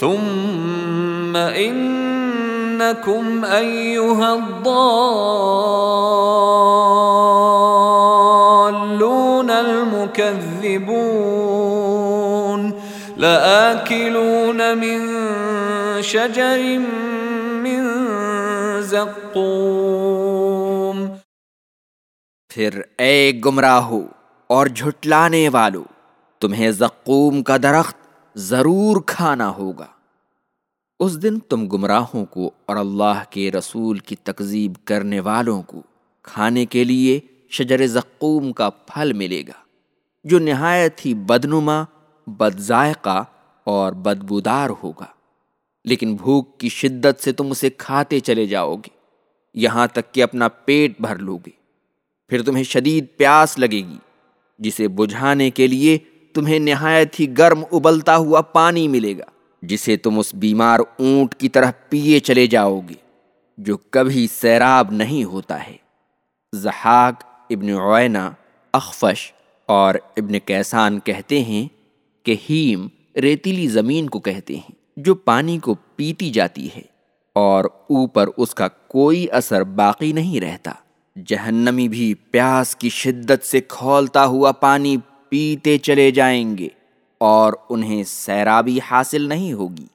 ثم انکم ایوہا الضالون المکذبون لآکلون من شجر من زقوم پھر اے گمراہو اور جھٹلانے والو، تمہیں زقوم کا درخت ضرور کھانا ہوگا۔ اس دن تم گمراہوں کو اور اللہ کے رسول کی تکذیب کرنے والوں کو کھانے کے لیے شجر زقوم کا پھل ملے گا، جو نہایت ہی بدنما بد ذائقہ اور بدبودار ہوگا۔ لیکن بھوک کی شدت سے تم اسے کھاتے چلے جاؤ گے، یہاں تک کہ اپنا پیٹ بھر لو گے۔ پھر تمہیں شدید پیاس لگے گی، جسے بجھانے کے لیے تمہیں نہایت ہی گرم ابلتا ہوا پانی ملے گا، جسے تم اس بیمار اونٹ کی طرح پیے چلے جاؤ گے، جو کبھی سیراب نہیں ہوتا ہے۔ زحاق ابن عوینہ، اخفش اور ابن کیسان کہتے ہیں کہ ہیم ریتیلی زمین کو کہتے ہیں، جو پانی کو پیتی جاتی ہے اور اوپر اس کا کوئی اثر باقی نہیں رہتا۔ جہنمی بھی پیاس کی شدت سے کھولتا ہوا پانی پیتے چلے جائیں گے اور انہیں سیرابی حاصل نہیں ہوگی۔